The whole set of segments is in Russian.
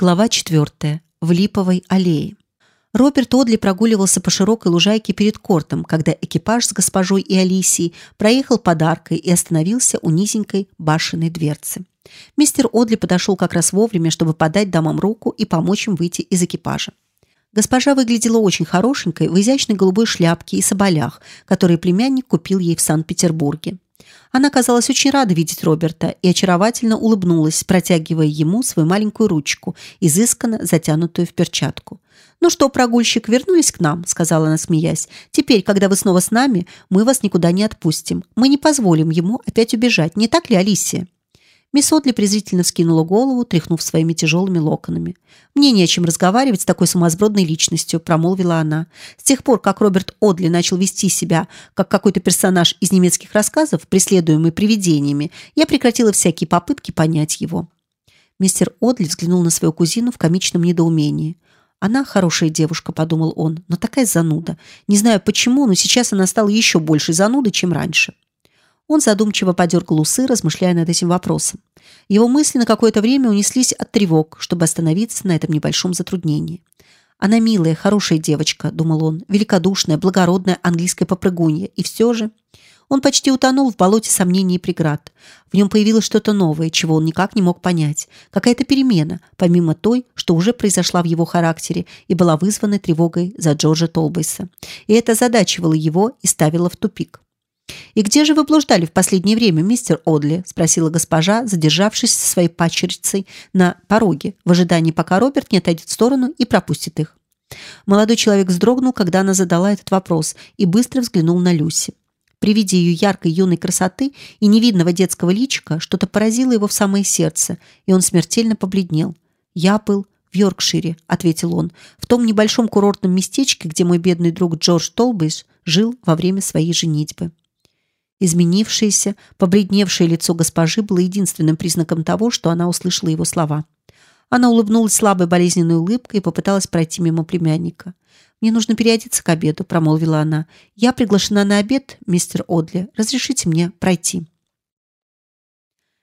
Глава 4. В липовой аллее. Роберт Одли прогуливался по широкой лужайке перед кортом, когда экипаж с госпожой и Алисией проехал подаркой и остановился у низенькой башенной дверцы. Мистер Одли подошел как раз вовремя, чтобы подать дамам руку и помочь им выйти из экипажа. Госпожа выглядела очень хорошенькой в изящной голубой шляпке и соболях, которые племянник купил ей в Санкт-Петербурге. Она казалась очень рада видеть Роберта и очаровательно улыбнулась, протягивая ему свою маленькую ручку, изысканно затянутую в перчатку. «Ну что, прогульщик, вернулись к нам», — сказала она, смеясь. «Теперь, когда вы снова с нами, мы вас никуда не отпустим. Мы не позволим ему опять убежать. Не так ли, Алисия?» Мисс Одли презрительно вскинула голову, тряхнув своими тяжелыми локонами. «Мне не о чем разговаривать с такой сумасбродной личностью», – промолвила она. «С тех пор, как Роберт Одли начал вести себя, как какой-то персонаж из немецких рассказов, преследуемый привидениями, я прекратила всякие попытки понять его». Мистер Одли взглянул на свою кузину в комичном недоумении. «Она хорошая девушка», – подумал он, – «но такая зануда. Не знаю почему, но сейчас она стала еще большей занудой, чем раньше». Он задумчиво подергал усы, размышляя над этим вопросом. Его мысли на какое-то время унеслись от тревог, чтобы остановиться на этом небольшом затруднении. Она милая, хорошая девочка, думал он, великодушная, благородная английская попрыгунья, и все же он почти утонул в болоте сомнений и преград. В нем появилось что-то новое, чего он никак не мог понять, какая-то перемена, помимо той, что уже произошла в его характере и была вызвана тревогой за Джорджа Толбейса. И это задачивало его и ставило в тупик. «И где же вы блуждали в последнее время, мистер Одли?» – спросила госпожа, задержавшись со своей пачерицей на пороге, в ожидании, пока Роберт не отойдет в сторону и пропустит их. Молодой человек вздрогнул, когда она задала этот вопрос, и быстро взглянул на Люси. При виде ее яркой юной красоты и невидного детского личика что-то поразило его в самое сердце, и он смертельно побледнел. «Я был в Йоркшире», — ответил он, «в том небольшом курортном местечке, где мой бедный друг Джордж Толбейс жил во время своей женитьбы». Изменившееся, побледневшее лицо госпожи было единственным признаком того, что она услышала его слова. Она улыбнулась слабой болезненной улыбкой и попыталась пройти мимо племянника. «Мне нужно переодеться к обеду», — промолвила она. «Я приглашена на обед, мистер Одли. Разрешите мне пройти».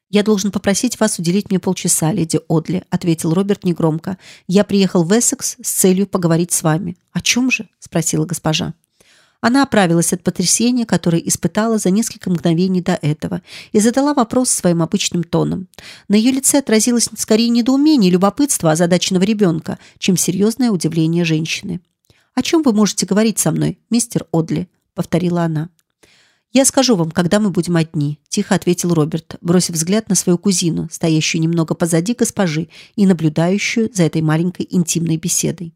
«Я должен попросить вас уделить мне полчаса, леди Одли», — ответил Роберт негромко. «Я приехал в Эссекс с целью поговорить с вами». «О чем же?» — спросила госпожа. Она оправилась от потрясения, которое испытала за несколько мгновений до этого, и задала вопрос своим обычным тоном. На ее лице отразилось скорее недоумение и любопытство озадаченного ребенка, чем серьезное удивление женщины. «О чем вы можете говорить со мной, мистер Одли?» — повторила она. «Я скажу вам, когда мы будем одни», – тихо ответил Роберт, бросив взгляд на свою кузину, стоящую немного позади госпожи и наблюдающую за этой маленькой интимной беседой.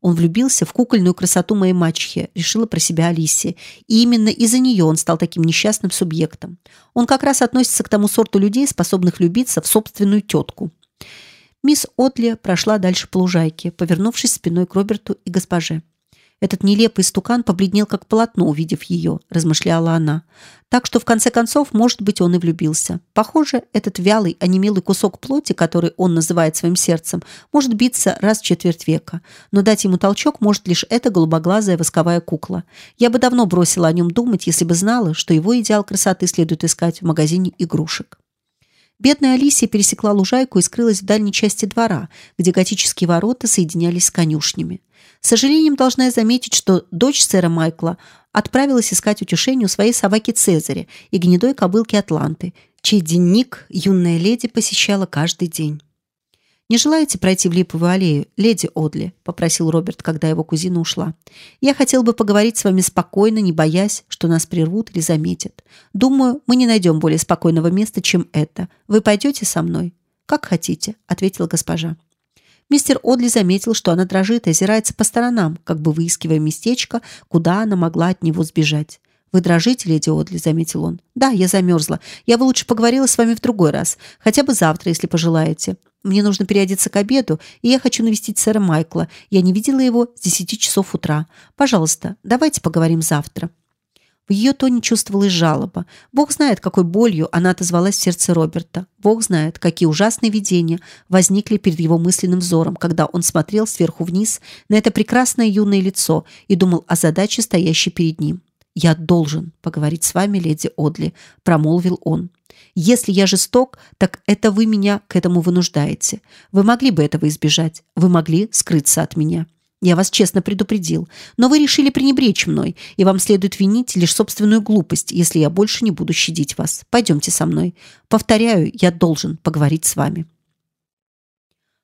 Он влюбился в кукольную красоту моей мачехи, решила про себя Алисия. И именно из-за нее он стал таким несчастным субъектом. Он как раз относится к тому сорту людей, способных влюбиться в собственную тетку. Мисс Отли прошла дальше по лужайке, повернувшись спиной к Роберту и госпоже. Этот нелепый стукан побледнел как полотно, увидев ее, размышляла она. Так что в конце концов, может быть, он и влюбился. Похоже, этот вялый, онемелый кусок плоти, который он называет своим сердцем, может биться раз в четверть века, но дать ему толчок может лишь эта голубоглазая восковая кукла. Я бы давно бросила о нем думать, если бы знала, что его идеал красоты следует искать в магазине игрушек. Бедная Алисия пересекла лужайку и скрылась в дальней части двора, где готические ворота соединялись с конюшнями. С сожалением должна я заметить, что дочь сэра Майкла отправилась искать утешение у своей собаки Цезаря и гнедой кобылки Атланты, чей денник юная леди посещала каждый день. «Не желаете пройти в Липовую аллею, леди Одли?» – попросил Роберт, когда его кузина ушла. «Я хотел бы поговорить с вами спокойно, не боясь, что нас прервут или заметят. Думаю, мы не найдем более спокойного места, чем это. Вы пойдете со мной?» «Как хотите», – ответила госпожа. Мистер Одли заметил, что она дрожит и озирается по сторонам, как бы выискивая местечко, куда она могла от него сбежать. «Вы дрожите, леди Одли», — заметил он. «Да, я замерзла. Я бы лучше поговорила с вами в другой раз. Хотя бы завтра, если пожелаете. Мне нужно переодеться к обеду, и я хочу навестить сэра Майкла. Я не видела его с десяти часов утра. Пожалуйста, давайте поговорим завтра». В ее тоне чувствовалась жалоба. Бог знает, какой болью она отозвалась в сердце Роберта. Бог знает, какие ужасные видения возникли перед его мысленным взором, когда он смотрел сверху вниз на это прекрасное юное лицо и думал о задаче, стоящей перед ним. «Я должен поговорить с вами, леди Одли», — промолвил он. Если я жесток, так это вы меня к этому вынуждаете. Вы могли бы этого избежать. Вы могли скрыться от меня. Я вас честно предупредил, но вы решили пренебречь мной, и вам следует винить лишь собственную глупость, если я больше не буду щадить вас. Пойдемте со мной. Повторяю, я должен поговорить с вами.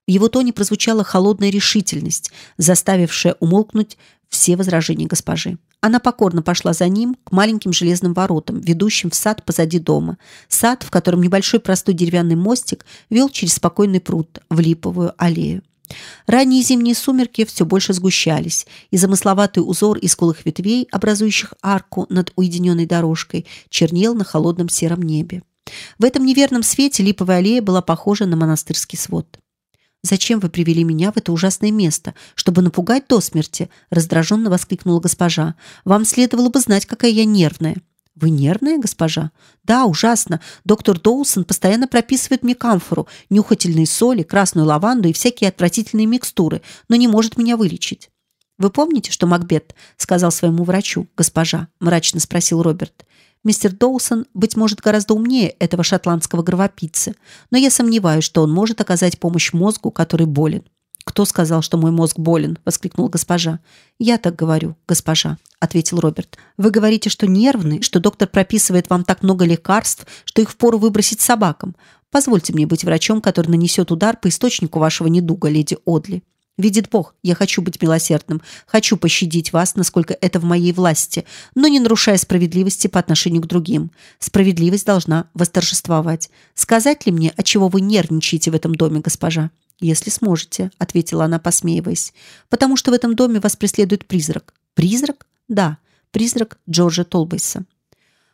В его тоне прозвучала холодная решительность, заставившая умолкнуть все возражения госпожи. Она покорно пошла за ним к маленьким железным воротам, ведущим в сад позади дома. Сад, в котором небольшой простой деревянный мостик вел через спокойный пруд в липовую аллею. Ранние зимние сумерки все больше сгущались, и замысловатый узор из колых ветвей, образующих арку над уединенной дорожкой, чернел на холодном сером небе. В этом неверном свете липовая аллея была похожа на монастырский свод. «Зачем вы привели меня в это ужасное место? Чтобы напугать до смерти?» – раздраженно воскликнула госпожа. «Вам следовало бы знать, какая я нервная». Вы нервная, госпожа? Да, ужасно. Доктор Доусон постоянно прописывает мне камфору, нюхательные соли, красную лаванду и всякие отвратительные микстуры, но не может меня вылечить. Вы помните, что Макбет сказал своему врачу, госпожа? мрачно спросил Роберт. Мистер Доусон быть может гораздо умнее этого шотландского гровопийцы, но я сомневаюсь, что он может оказать помощь мозгу, который болен. Кто сказал, что мой мозг болен? воскликнула госпожа. Я так говорю, госпожа, ответил Роберт. Вы говорите, что нервный, что доктор прописывает вам так много лекарств, что их впору выбросить собакам. Позвольте мне быть врачом, который нанесет удар по источнику вашего недуга, леди Одли. Видит Бог, я хочу быть милосердным, хочу пощадить вас, насколько это в моей власти, но не нарушая справедливости по отношению к другим. Справедливость должна восторжествовать. Сказать ли мне, от чего вы нервничаете в этом доме, госпожа? Если сможете, ответила она, посмеиваясь, потому что в этом доме вас преследует призрак. Призрак? Да, призрак Джорджа Толбейса.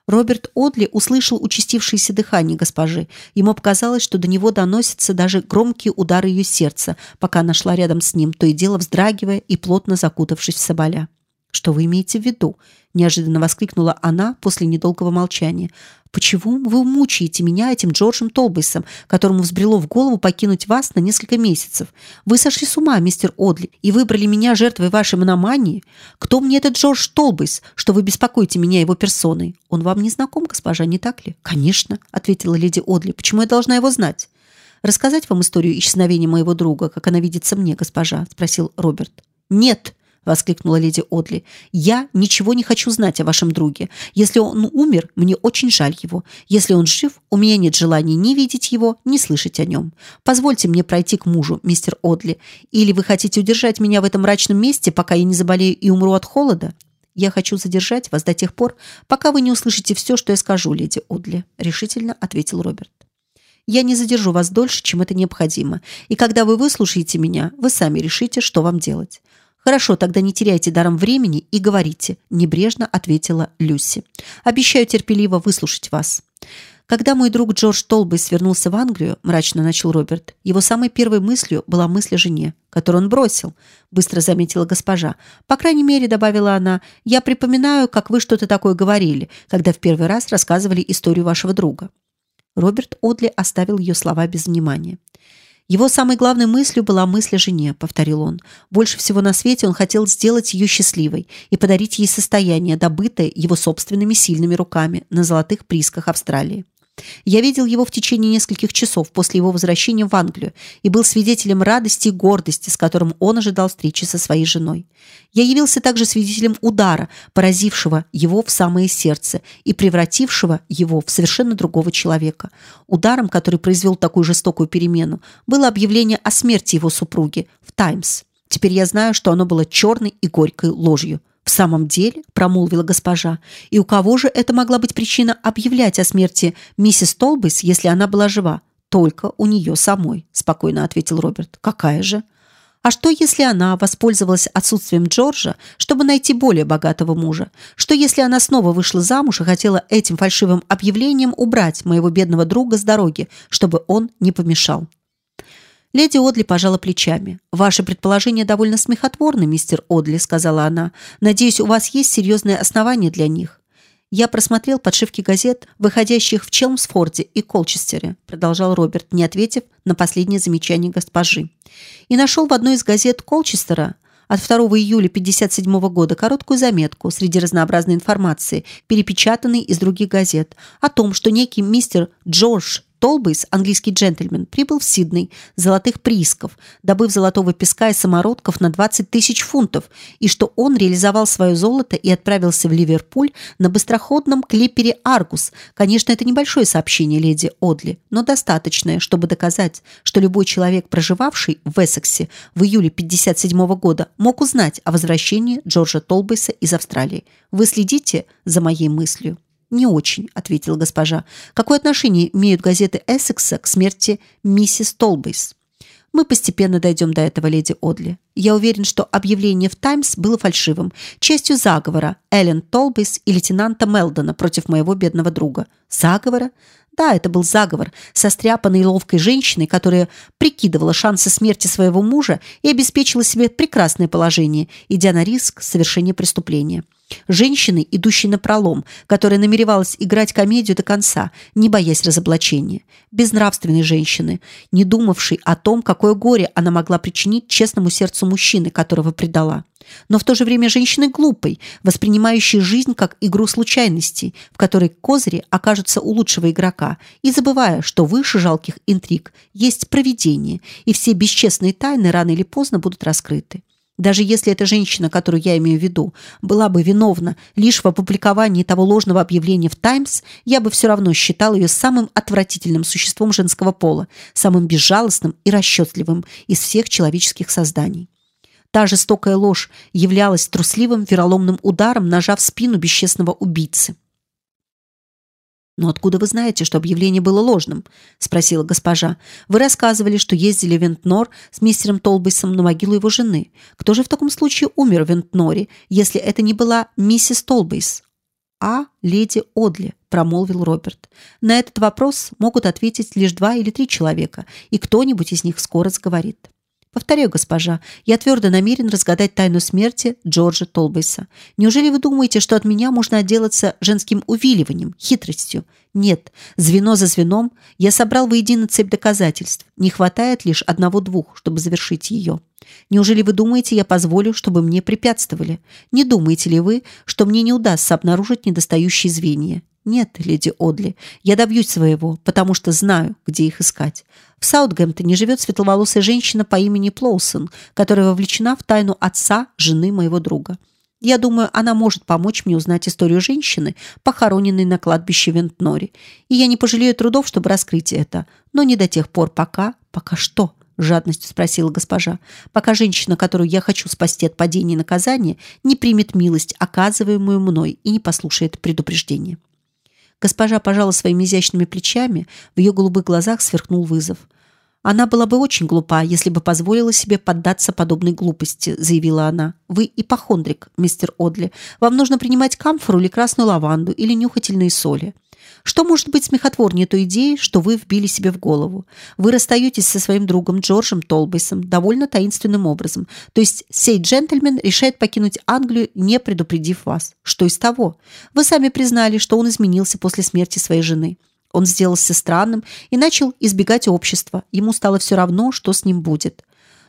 Роберт Одли услышал участившееся дыхание госпожи. Ему показалось, что до него доносятся даже громкие удары ее сердца, пока она шла рядом с ним, то и дело вздрагивая и плотно закутавшись в соболя. Что вы имеете в виду? неожиданно воскликнула она после недолгого молчания. Почему вы мучаете меня этим Джорджем Толбейсом, которому взбрело в голову покинуть вас на несколько месяцев? Вы сошли с ума, мистер Одли, и выбрали меня жертвой вашей мономании? Кто мне этот Джордж Толбейс, что вы беспокоите меня его персоной? Он вам не знаком, госпожа, не так ли? Конечно, ответила леди Одли. Почему я должна его знать? Рассказать вам историю исчезновения моего друга, как она видится мне, госпожа, спросил Роберт. Нет, воскликнула леди Одли. Я ничего не хочу знать о вашем друге. Если он умер, мне очень жаль его. Если он жив, у меня нет желания ни видеть его, ни слышать о нем. Позвольте мне пройти к мужу, мистер Одли. Или вы хотите удержать меня в этом мрачном месте, пока я не заболею и умру от холода? Я хочу задержать вас до тех пор, пока вы не услышите все, что я скажу, леди Одли, решительно ответил Роберт. Я не задержу вас дольше, чем это необходимо, и когда вы выслушаете меня, вы сами решите, что вам делать. Хорошо, тогда не теряйте даром времени и говорите, небрежно ответила Люси. Обещаю терпеливо выслушать вас. Когда мой друг Джордж Толбейс вернулся в Англию, мрачно начал Роберт, его самой первой мыслью была мысль о жене, которую он бросил, быстро заметила госпожа. По крайней мере, добавила она, я припоминаю, как вы что-то такое говорили, когда в первый раз рассказывали историю вашего друга. Роберт Одли оставил ее слова без внимания. Его самой главной мыслью была мысль о жене, повторил он. Больше всего на свете он хотел сделать ее счастливой и подарить ей состояние, добытое его собственными сильными руками на золотых приисках Австралии. Я видел его в течение нескольких часов после его возвращения в Англию и был свидетелем радости и гордости, с которым он ожидал встречи со своей женой. Я явился также свидетелем удара, поразившего его в самое сердце и превратившего его в совершенно другого человека. Ударом, который произвел такую жестокую перемену, было объявление о смерти его супруги в Таймс. Теперь я знаю, что оно было черной и горькой ложью. В самом деле, промолвила госпожа, и у кого же это могла быть причина объявлять о смерти миссис Толбейс, если она была жива? Только у нее самой, спокойно ответил Роберт. Какая же? А что, если она воспользовалась отсутствием Джорджа, чтобы найти более богатого мужа? Что, если она снова вышла замуж и хотела этим фальшивым объявлением убрать моего бедного друга с дороги, чтобы он не помешал? Леди Одли пожала плечами. Ваше предположение довольно смехотворно, мистер Одли, сказала она. Надеюсь, у вас есть серьезные основания для них. Я просмотрел подшивки газет, выходящих в Челмсфорде и Колчестере, продолжал Роберт, не ответив на последнее замечание госпожи. И нашел в одной из газет Колчестера от 2 июля 1957 года короткую заметку среди разнообразной информации, перепечатанной из других газет, о том, что некий мистер Джордж Толбейс, английский джентльмен, прибыл в Сидней золотых приисков, добыв золотого песка и самородков на 20 тысяч фунтов, и что он реализовал свое золото и отправился в Ливерпуль на быстроходном клипере «Аргус». Конечно, это небольшое сообщение леди Одли, но достаточное, чтобы доказать, что любой человек, проживавший в Эссексе в июле 57 года, мог узнать о возвращении Джорджа Толбейса из Австралии. Вы следите за моей мыслью? Не очень, ответила госпожа. Какое отношение имеют газеты Эссекса к смерти миссис Толбейс? Мы постепенно дойдем до этого, леди Одли. Я уверен, что объявление в Таймс было фальшивым, частью заговора Эллен Толбейс и лейтенанта Мелдона против моего бедного друга. Заговора? Да, это был заговор, состряпанный ловкой женщиной, которая прикидывала шансы смерти своего мужа и обеспечила себе прекрасное положение, идя на риск совершения преступления. Женщины, идущей на пролом, которая намеревалась играть комедию до конца, не боясь разоблачения. Безнравственной женщины, не думавшей о том, какое горе она могла причинить честному сердцу мужчины, которого предала. Но в то же время женщины глупой, воспринимающей жизнь как игру случайностей, в которой козыри окажутся у лучшего игрока, и забывая, что выше жалких интриг есть провидение, и все бесчестные тайны рано или поздно будут раскрыты. Даже если эта женщина, которую я имею в виду, была бы виновна лишь в опубликовании того ложного объявления в Таймс, я бы все равно считал ее самым отвратительным существом женского пола, самым безжалостным и расчетливым из всех человеческих созданий. Та жестокая ложь являлась трусливым вероломным ударом ножа в спину бесчестного убийцы. «Но откуда вы знаете, что объявление было ложным?» – спросила госпожа. «Вы рассказывали, что ездили в Вентнор с мистером Толбейсом на могилу его жены. Кто же в таком случае умер в Вентноре, если это не была миссис Толбейс?» «А, леди Одли», – промолвил Роберт. «На этот вопрос могут ответить лишь два или три человека, и кто-нибудь из них скоро сговорит». Повторяю, госпожа, я твердо намерен разгадать тайну смерти Джорджа Толбейса. Неужели вы думаете, что от меня можно отделаться женским увиливанием, хитростью? Нет, звено за звеном я собрал воедино цепь доказательств. Не хватает лишь одного-двух, чтобы завершить ее. Неужели вы думаете, я позволю, чтобы мне препятствовали? Не думаете ли вы, что мне не удастся обнаружить недостающие звенья? Нет, леди Одли, я добьюсь своего, потому что знаю, где их искать. В Саутгемптоне живет светловолосая женщина по имени Плоусон, которая вовлечена в тайну отца жены моего друга. Я думаю, она может помочь мне узнать историю женщины, похороненной на кладбище Вентнори, и я не пожалею трудов, чтобы раскрыть это, но не до тех пор, пока, пока что, жадностью спросила госпожа, пока женщина, которую я хочу спасти от падения и наказания, не примет милость, оказываемую мной, и не послушает предупреждения. Госпожа пожала своими изящными плечами, в ее голубых глазах сверкнул вызов. Она была бы очень глупа, если бы позволила себе поддаться подобной глупости, заявила она. Вы ипохондрик, мистер Одли. Вам нужно принимать камфору или красную лаванду или нюхательные соли. Что может быть смехотворнее той идеи, что вы вбили себе в голову? Вы расстаетесь со своим другом Джорджем Толбейсом довольно таинственным образом. То есть сей джентльмен решает покинуть Англию, не предупредив вас. Что из того? Вы сами признали, что он изменился после смерти своей жены. Он сделался странным и начал избегать общества. Ему стало все равно, что с ним будет.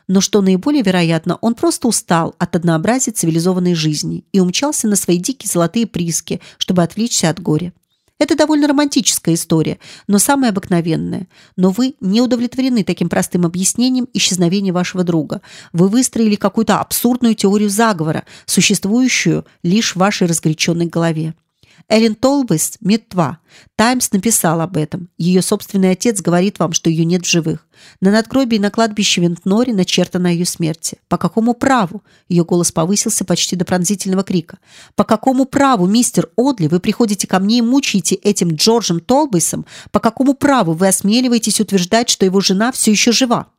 Но что наиболее вероятно, он просто устал от однообразия цивилизованной жизни и умчался на свои дикие золотые прииски, чтобы отвлечься от горя. Это довольно романтическая история, но самая обыкновенная. Но вы не удовлетворены таким простым объяснением исчезновения вашего друга. Вы выстроили какую-то абсурдную теорию заговора, существующую лишь в вашей разгоряченной голове. Эллен Толбейс мертва. Таймс написал об этом. Ее собственный отец говорит вам, что ее нет в живых. На надгробии на кладбище Вентнори начертано ее смерти. По какому праву? Ее голос повысился почти до пронзительного крика. По какому праву, мистер Одли, вы приходите ко мне и мучаете этим Джорджем Толбейсом? По какому праву вы осмеливаетесь утверждать, что его жена все еще жива?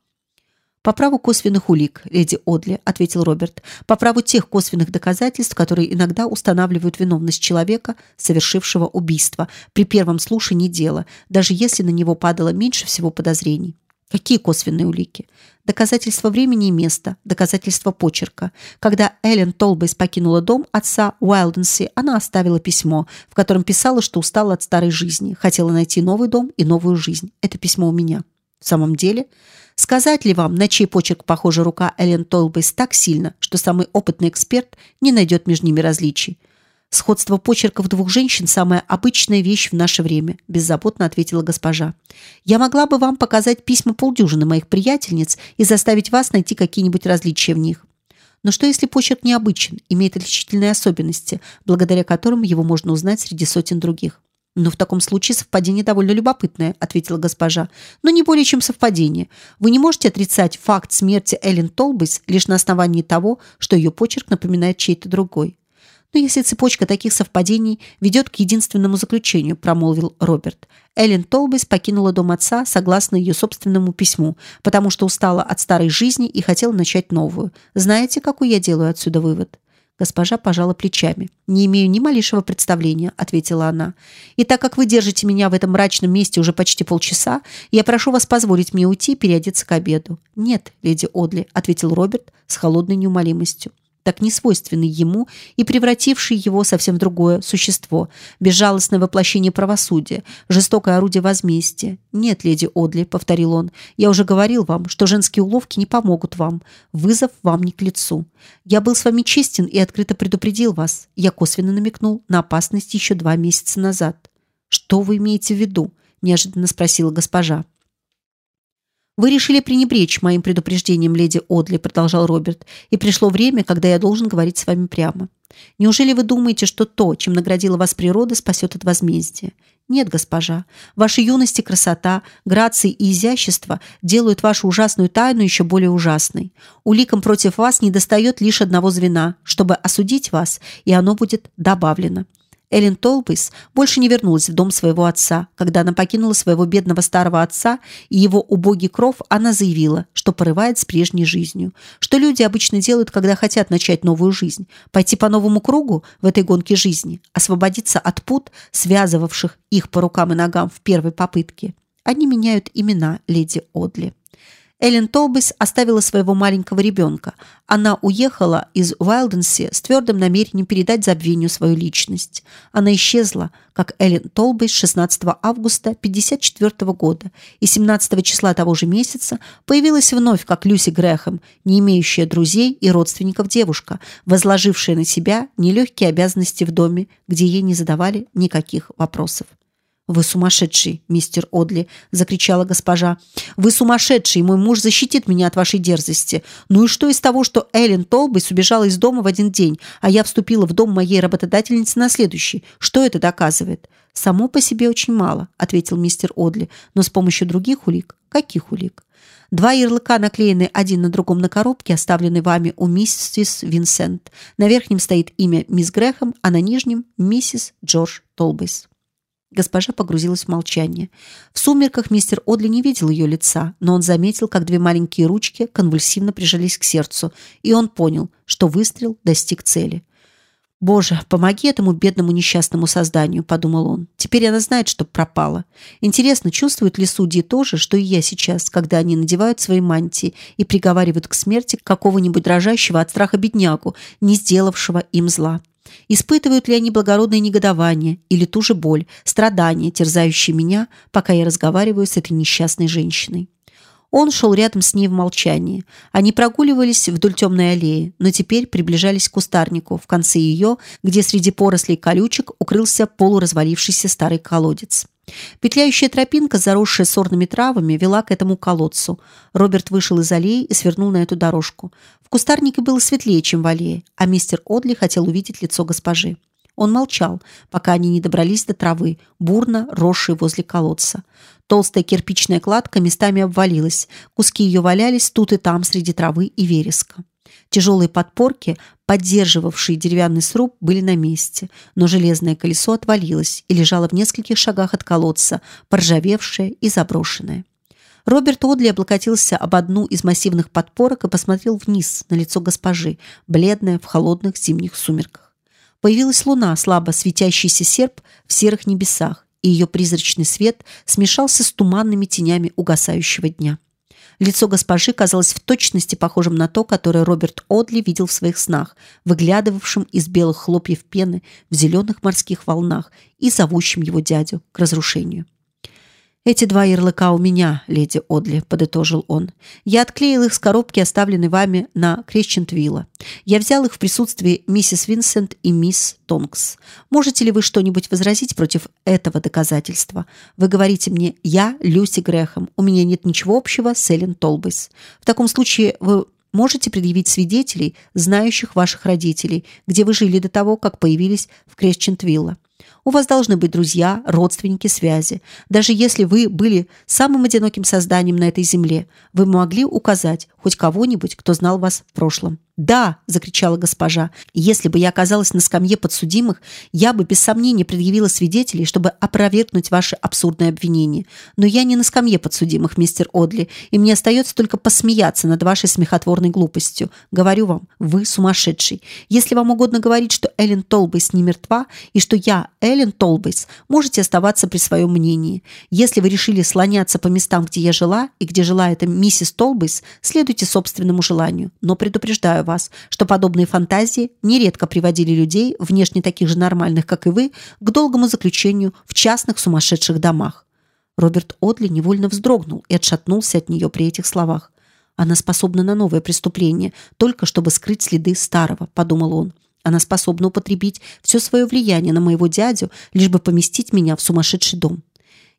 По праву косвенных улик, леди Одли, ответил Роберт. По праву тех косвенных доказательств, которые иногда устанавливают виновность человека, совершившего убийство при первом слушании дела, даже если на него падало меньше всего подозрений. Какие косвенные улики? Доказательства времени и места, доказательства почерка. Когда Эллен Толбейс покинула дом отца Уайлденси, она оставила письмо, в котором писала, что устала от старой жизни, хотела найти новый дом и новую жизнь. Это письмо у меня. В самом деле, Сказать ли вам, на чей почерк похожа рука Эллен Толбейс так сильно, что самый опытный эксперт не найдет между ними различий? Сходство почерков двух женщин – самая обычная вещь в наше время, беззаботно ответила госпожа. Я могла бы вам показать письма полдюжины моих приятельниц и заставить вас найти какие-нибудь различия в них. Но что если почерк необычен, имеет отличительные особенности, благодаря которым его можно узнать среди сотен других? «Но в таком случае совпадение довольно любопытное», — ответила госпожа. «Но не более чем совпадение. Вы не можете отрицать факт смерти Эллен Толбейс лишь на основании того, что ее почерк напоминает чей-то другой. Но если цепочка таких совпадений ведет к единственному заключению, промолвил Роберт. Эллен Толбейс покинула дом отца согласно ее собственному письму, потому что устала от старой жизни и хотела начать новую. Знаете, какой я делаю отсюда вывод? Госпожа пожала плечами. «Не имею ни малейшего представления», — ответила она. «И так как вы держите меня в этом мрачном месте уже почти полчаса, я прошу вас позволить мне уйти и переодеться к обеду». «Нет, леди Одли», — ответил Роберт с холодной неумолимостью так несвойственный ему и превративший его совсем в другое существо, безжалостное воплощение правосудия, жестокое орудие возмездия. «Нет, леди Одли», — повторил он, — «я уже говорил вам, что женские уловки не помогут вам. Вызов вам не к лицу. Я был с вами честен и открыто предупредил вас. Я косвенно намекнул на опасность еще два месяца назад». «Что вы имеете в виду?» — неожиданно спросила госпожа. Вы решили пренебречь моим предупреждением, леди Одли, продолжал Роберт, и пришло время, когда я должен говорить с вами прямо. Неужели вы думаете, что то, чем наградила вас природа, спасет от возмездия? Нет, госпожа. Ваша юность и красота, грация и изящество делают вашу ужасную тайну еще более ужасной. Уликам против вас недостает лишь одного звена, чтобы осудить вас, и оно будет добавлено. Эллен Толбейс больше не вернулась в дом своего отца. Когда она покинула своего бедного старого отца и его убогий кров, она заявила, что порывает с прежней жизнью. Что люди обычно делают, когда хотят начать новую жизнь? Пойти по новому кругу в этой гонке жизни, освободиться от пут, связывавших их по рукам и ногам в первой попытке. Они меняют имена леди Одли. Эллен Толбейс оставила своего маленького ребенка. Она уехала из Уайлденси с твердым намерением передать забвению свою личность. Она исчезла, как Эллен Толбейс 16 августа 1954 года и 17 числа того же месяца появилась вновь, как Люси Грэхэм, не имеющая друзей и родственников девушка, возложившая на себя нелегкие обязанности в доме, где ей не задавали никаких вопросов. Вы сумасшедший, мистер Одли, закричала госпожа. Вы сумасшедший, мой муж защитит меня от вашей дерзости. Ну и что из того, что Эллен Толбейс убежала из дома в один день, а я вступила в дом моей работодательницы на следующий? Что это доказывает? Само по себе очень мало, ответил мистер Одли, но с помощью других улик. Каких улик? Два ярлыка наклеены один на другом на коробке, оставленной вами у миссис Винсент. На верхнем стоит имя мисс Грэхэм, а на нижнем миссис Джордж Толбейс. Госпожа погрузилась в молчание. В сумерках мистер Одли не видел ее лица, но он заметил, как две маленькие ручки конвульсивно прижались к сердцу, и он понял, что выстрел достиг цели. Боже, помоги этому бедному несчастному созданию, подумал он. Теперь она знает, что пропала. Интересно, чувствуют ли судьи то же, что и я сейчас, когда они надевают свои мантии и приговаривают к смерти какого-нибудь дрожащего от страха беднягу, не сделавшего им зла. Испытывают ли они благородное негодование или ту же боль, страдания, терзающие меня, пока я разговариваю с этой несчастной женщиной? Он шел рядом с ней в молчании. Они прогуливались вдоль темной аллеи, но теперь приближались к кустарнику в конце ее, где среди порослей колючек укрылся полуразвалившийся старый колодец. Петляющая тропинка, заросшая сорными травами, вела к этому колодцу. Роберт вышел из аллеи и свернул на эту дорожку. В кустарнике было светлее, чем в аллее, а мистер Одли хотел увидеть лицо госпожи. Он молчал, пока они не добрались до травы, бурно росшей возле колодца. Толстая кирпичная кладка местами обвалилась, куски ее валялись тут и там среди травы и вереска. Тяжелые подпорки, поддерживавшие деревянный сруб, были на месте, но железное колесо отвалилось и лежало в нескольких шагах от колодца, поржавевшее и заброшенное. Роберт Одли облокотился об одну из массивных подпорок и посмотрел вниз на лицо госпожи, бледное в холодных зимних сумерках. Появилась луна, слабо светящийся серп в серых небесах, и ее призрачный свет смешался с туманными тенями угасающего дня. Лицо госпожи казалось в точности похожим на то, которое Роберт Одли видел в своих снах, выглядывавшим из белых хлопьев пены в зеленых морских волнах и зовущим его дядю к разрушению. «Эти два ярлыка у меня, леди Одли», — подытожил он. «Я отклеил их с коробки, оставленной вами на Крещентвилла. Я взял их в присутствии миссис Винсент и мисс Тонкс. Можете ли вы что-нибудь возразить против этого доказательства? Вы говорите мне «Я Люси Грэхэм, у меня нет ничего общего с Эллен Толбейс». В таком случае вы можете предъявить свидетелей, знающих ваших родителей, где вы жили до того, как появились в Крещентвилла. У вас должны быть друзья, родственники, связи. Даже если вы были самым одиноким созданием на этой земле, вы могли указать хоть кого-нибудь, кто знал вас в прошлом. «Да!» – закричала госпожа. «Если бы я оказалась на скамье подсудимых, я бы без сомнения предъявила свидетелей, чтобы опровергнуть ваши абсурдные обвинения. Но я не на скамье подсудимых, мистер Одли, и мне остается только посмеяться над вашей смехотворной глупостью. Говорю вам, вы сумасшедший. Если вам угодно говорить, что Эллен Толбейс не мертва, и что я, Эллен Толбейс, можете оставаться при своем мнении. Если вы решили слоняться по местам, где я жила, и где жила эта миссис Толбейс, следуйте собственному желанию. Но предупреждаю вас, что подобные фантазии нередко приводили людей, внешне таких же нормальных, как и вы, к долгому заключению в частных сумасшедших домах. Роберт Одли невольно вздрогнул и отшатнулся от нее при этих словах. Она способна на новое преступление, только чтобы скрыть следы старого, подумал он. Она способна употребить все свое влияние на моего дядю, лишь бы поместить меня в сумасшедший дом.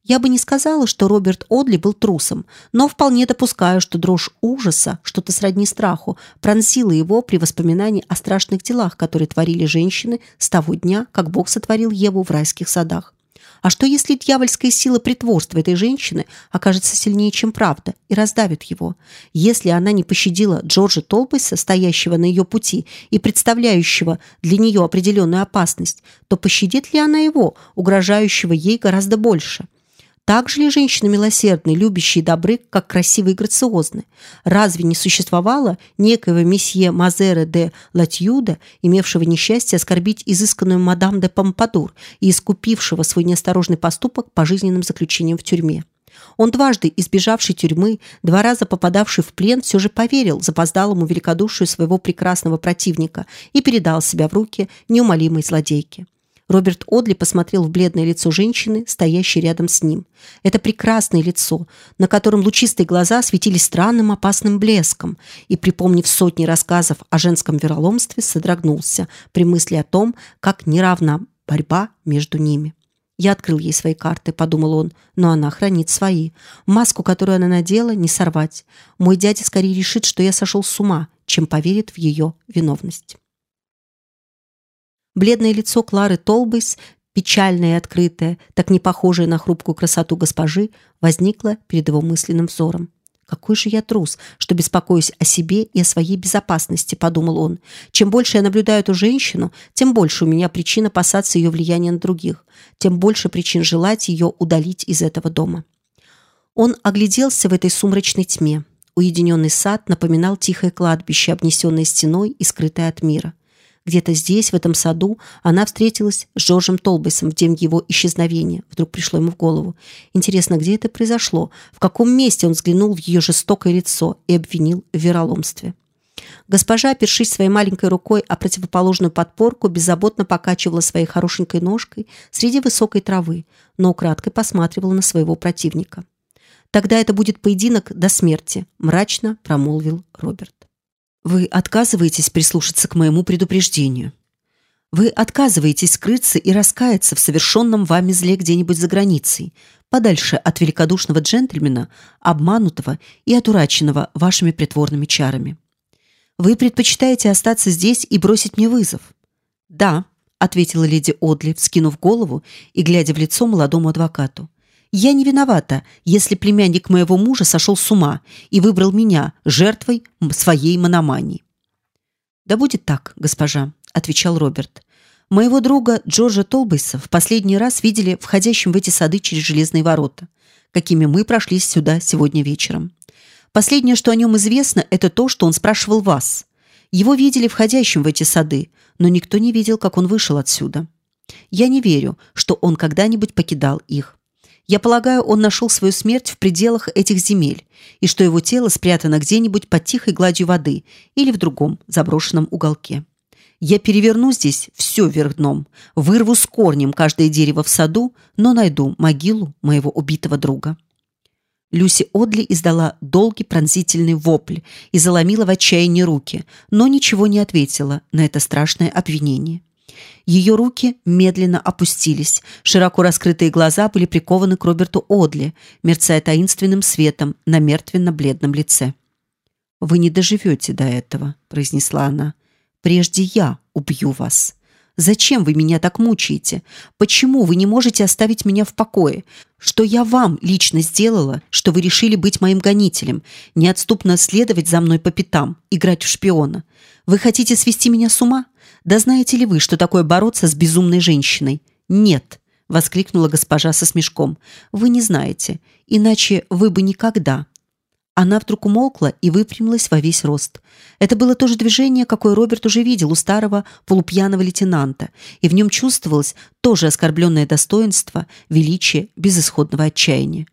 Я бы не сказала, что Роберт Одли был трусом, но вполне допускаю, что дрожь ужаса, что-то сродни страху, пронзила его при воспоминании о страшных делах, которые творили женщины с того дня, как Бог сотворил Еву в райских садах. А что если дьявольская сила притворства этой женщины окажется сильнее, чем правда, и раздавит его? Если она не пощадила Джорджа Толбейса, стоящего на ее пути и представляющего для нее определенную опасность, то пощадит ли она его, угрожающего ей гораздо больше? Так же ли женщины милосердны, любящие и добры, как красивы и грациозны? Разве не существовало некоего месье Мазера де Латьюда, имевшего несчастье оскорбить изысканную мадам де Помпадур и искупившего свой неосторожный поступок пожизненным заключением в тюрьме? Он дважды избежавший тюрьмы, два раза попадавший в плен, все же поверил запоздалому великодушию своего прекрасного противника и передал себя в руки неумолимой злодейке. Роберт Одли посмотрел в бледное лицо женщины, стоящей рядом с ним. Это прекрасное лицо, на котором лучистые глаза светились странным опасным блеском, и, припомнив сотни рассказов о женском вероломстве, содрогнулся при мысли о том, как неравна борьба между ними. Я открыл ей свои карты, подумал он, но она хранит свои. Маску, которую она надела, не сорвать. Мой дядя скорее решит, что я сошел с ума, чем поверит в ее виновность. Бледное лицо Клары Толбейс, печальное и открытое, так не похожее на хрупкую красоту госпожи, возникло перед его мысленным взором. Какой же я трус, что беспокоюсь о себе и о своей безопасности, подумал он. Чем больше я наблюдаю эту женщину, тем больше у меня причин опасаться ее влияния на других, тем больше причин желать ее удалить из этого дома. Он огляделся в этой сумрачной тьме. Уединенный сад напоминал тихое кладбище, обнесенное стеной и скрытое от мира. Где-то здесь, в этом саду, она встретилась с Джорджем Толбейсом в день его исчезновения. Вдруг пришло ему в голову. Интересно, где это произошло? В каком месте он взглянул в ее жестокое лицо и обвинил в вероломстве? Госпожа, опершись своей маленькой рукой о противоположную подпорку, беззаботно покачивала своей хорошенькой ножкой среди высокой травы, но украдкой посматривала на своего противника. «Тогда это будет поединок до смерти», – мрачно промолвил Роберт. Вы отказываетесь прислушаться к моему предупреждению. Вы отказываетесь скрыться и раскаяться в совершенном вами зле где-нибудь за границей, подальше от великодушного джентльмена, обманутого и одураченного вашими притворными чарами. Вы предпочитаете остаться здесь и бросить мне вызов? Да, ответила леди Одли, вскинув голову и глядя в лицо молодому адвокату. Я не виновата, если племянник моего мужа сошел с ума и выбрал меня жертвой своей мономании. Да будет так, госпожа, отвечал Роберт. Моего друга Джорджа Толбейса в последний раз видели входящим в эти сады через железные ворота, какими мы прошли сюда сегодня вечером. Последнее, что о нем известно, это то, что он спрашивал вас. Его видели входящим в эти сады, но никто не видел, как он вышел отсюда. Я не верю, что он когда-нибудь покидал их. Я полагаю, он нашел свою смерть в пределах этих земель, и что его тело спрятано где-нибудь под тихой гладью воды или в другом заброшенном уголке. Я переверну здесь все вверх дном, вырву с корнем каждое дерево в саду, но найду могилу моего убитого друга. Люси Одли издала долгий пронзительный вопль и заломила в отчаянии руки, но ничего не ответила на это страшное обвинение. Ее руки медленно опустились, широко раскрытые глаза были прикованы к Роберту Одли, мерцая таинственным светом на мертвенно-бледном лице. «Вы не доживете до этого», — произнесла она. «Прежде я убью вас. Зачем вы меня так мучаете? Почему вы не можете оставить меня в покое? Что я вам лично сделала, что вы решили быть моим гонителем, неотступно следовать за мной по пятам, играть в шпиона? Вы хотите свести меня с ума? Да знаете ли вы, что такое бороться с безумной женщиной? Нет, воскликнула госпожа со смешком. Вы не знаете, иначе вы бы никогда. Она вдруг умолкла и выпрямилась во весь рост. Это было то же движение, какое Роберт уже видел у старого полупьяного лейтенанта, и в нем чувствовалось тоже оскорбленное достоинство, величие безысходного отчаяния.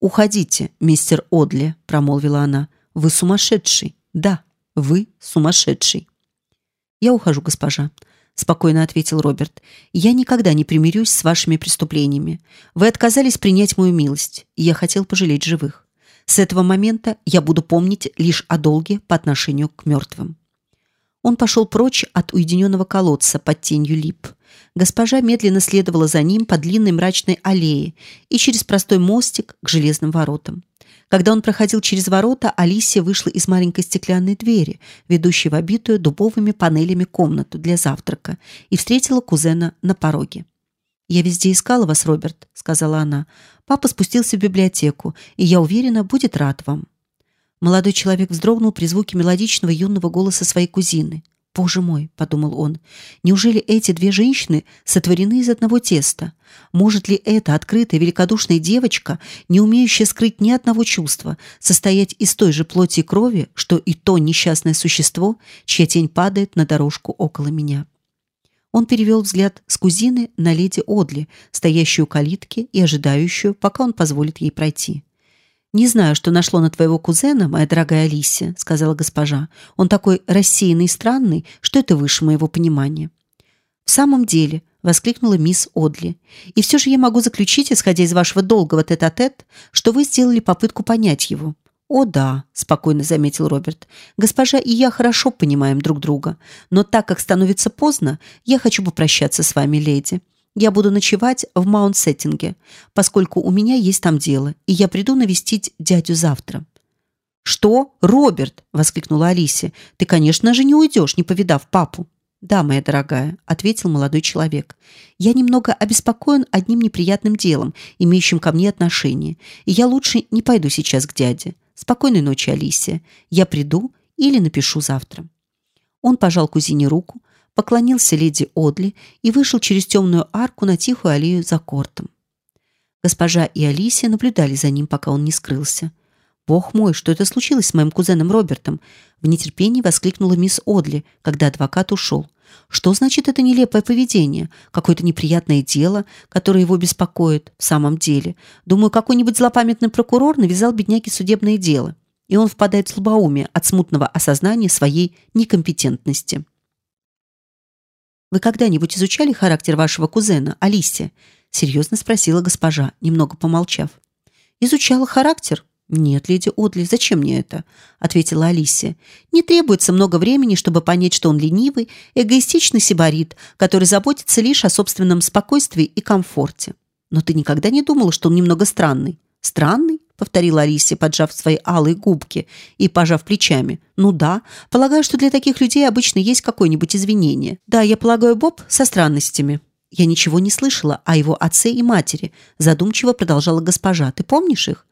«Уходите, мистер Одли», — промолвила она. «Вы сумасшедший. Да, вы сумасшедший». «Я ухожу, госпожа», — спокойно ответил Роберт. «Я никогда не примирюсь с вашими преступлениями. Вы отказались принять мою милость, и я хотел пожалеть живых. С этого момента я буду помнить лишь о долге по отношению к мертвым. Он пошел прочь от уединенного колодца под тенью лип. Госпожа медленно следовала за ним по длинной мрачной аллее и через простой мостик к железным воротам. Когда он проходил через ворота, Алисия вышла из маленькой стеклянной двери, ведущей в обитую дубовыми панелями комнату для завтрака, и встретила кузена на пороге. «Я везде искала вас, Роберт», — сказала она. «Папа спустился в библиотеку, и я уверена, будет рад вам». Молодой человек вздрогнул при звуке мелодичного юного голоса своей кузины. «Боже мой!» — подумал он. «Неужели эти две женщины сотворены из одного теста? Может ли эта открытая великодушная девочка, не умеющая скрыть ни одного чувства, состоять из той же плоти и крови, что и то несчастное существо, чья тень падает на дорожку около меня?» Он перевел взгляд с кузины на леди Одли, стоящую у калитки и ожидающую, пока он позволит ей пройти. «Не знаю, что нашло на твоего кузена, моя дорогая Алисия», — сказала госпожа. «Он такой рассеянный и странный, что это выше моего понимания». «В самом деле», — воскликнула мисс Одли, «и все же я могу заключить, исходя из вашего долгого тет-а-тет, -тет, что вы сделали попытку понять его. «О да», — спокойно заметил Роберт. «Госпожа и я хорошо понимаем друг друга, но так как становится поздно, я хочу попрощаться с вами, леди. Я буду ночевать в Маунт-Сеттинге, поскольку у меня есть там дело, и я приду навестить дядю завтра». «Что? Роберт!» — воскликнула Алисия. «Ты, конечно же, не уйдешь, не повидав папу». «Да, моя дорогая», — ответил молодой человек. «Я немного обеспокоен одним неприятным делом, имеющим ко мне отношение, и я лучше не пойду сейчас к дяде. Спокойной ночи, Алисия. Я приду или напишу завтра. Он пожал кузине руку, поклонился леди Одли и вышел через темную арку на тихую аллею за кортом. Госпожа и Алисия наблюдали за ним, пока он не скрылся. Бог мой, что это случилось с моим кузеном Робертом? В нетерпении воскликнула мисс Одли, когда адвокат ушел. Что значит это нелепое поведение? Какое-то неприятное дело, которое его беспокоит в самом деле. Думаю, какой-нибудь злопамятный прокурор навязал бедняге судебное дело, и он впадает в слабоумие от смутного осознания своей некомпетентности. Вы когда-нибудь изучали характер вашего кузена, Алисия? серьезно спросила госпожа, немного помолчав. Изучала характер, «Нет, леди Одли, зачем мне это?» — ответила Алисия. «Не требуется много времени, чтобы понять, что он ленивый, эгоистичный сибарит, который заботится лишь о собственном спокойствии и комфорте. Но ты никогда не думала, что он немного странный?» «Странный?» — повторила Алисия, поджав свои алые губки и пожав плечами. «Ну да, полагаю, что для таких людей обычно есть какое-нибудь извинение. Да, я полагаю, Боб со странностями». «Я ничего не слышала о его отце и матери», — задумчиво продолжала госпожа. «Ты помнишь их?»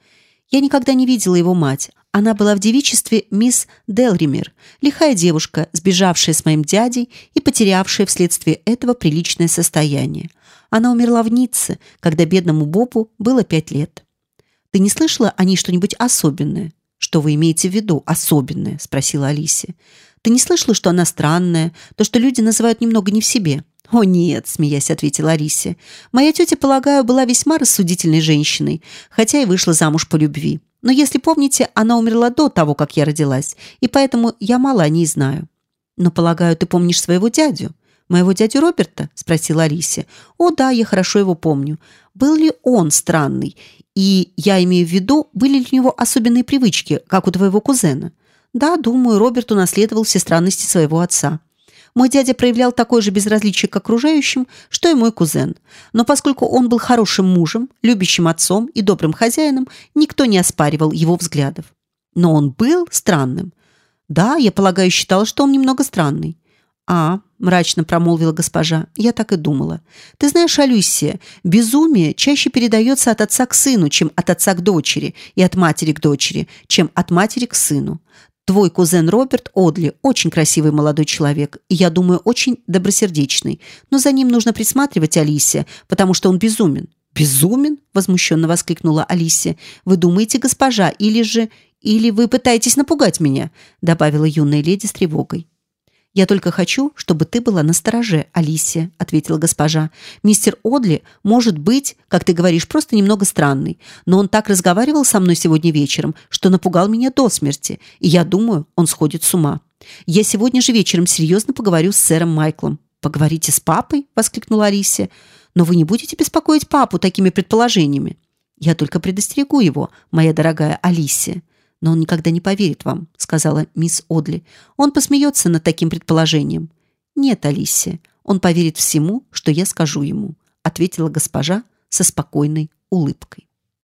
Я никогда не видела его мать. Она была в девичестве мисс Делример, лихая девушка, сбежавшая с моим дядей и потерявшая вследствие этого приличное состояние. Она умерла в Ницце, когда бедному Бобу было пять лет. Ты не слышала о ней что-нибудь особенное? Что вы имеете в виду особенное? спросила Алисия. Ты не слышала, что она странная, то, что люди называют немного не в себе? «О нет», — смеясь ответила Алисия. «Моя тетя, полагаю, была весьма рассудительной женщиной, хотя и вышла замуж по любви. Но если помните, она умерла до того, как я родилась, и поэтому я мало о ней знаю». Но, полагаю, ты помнишь своего дядю? Моего дядю Роберта? спросила Алисия. О, да, я хорошо его помню. Был ли он странный? И я имею в виду, были ли у него особенные привычки, как у твоего кузена? Да, думаю, Роберт унаследовал все странности своего отца. Мой дядя проявлял такое же безразличие к окружающим, что и мой кузен. Но поскольку он был хорошим мужем, любящим отцом и добрым хозяином, никто не оспаривал его взглядов. Но он был странным. Да, я полагаю, считала, что он немного странный. А, мрачно промолвила госпожа. Я так и думала. Ты знаешь, Алюсия, безумие чаще передается от отца к сыну, чем от отца к дочери, и от матери к дочери, чем от матери к сыну. Твой кузен Роберт Одли очень красивый молодой человек, и я думаю, очень добросердечный. Но за ним нужно присматривать, Алисия, потому что он безумен. Безумен? возмущенно воскликнула Алисия. Вы думаете, госпожа, или же или вы пытаетесь напугать меня? добавила юная леди с тревогой. Я только хочу, чтобы ты была настороже, Алисия, ответила госпожа. Мистер Одли может быть, как ты говоришь, просто немного странный, но он так разговаривал со мной сегодня вечером, что напугал меня до смерти, и я думаю, он сходит с ума. Я сегодня же вечером серьезно поговорю с сэром Майклом. Поговорите с папой, воскликнула Алисия. Но вы не будете беспокоить папу такими предположениями. Я только предостерегу его, моя дорогая Алисия но он никогда не поверит вам, сказала мисс Одли. Он посмеется над таким предположением. Нет, Алисия, он поверит всему, что я скажу ему, ответила госпожа со спокойной улыбкой.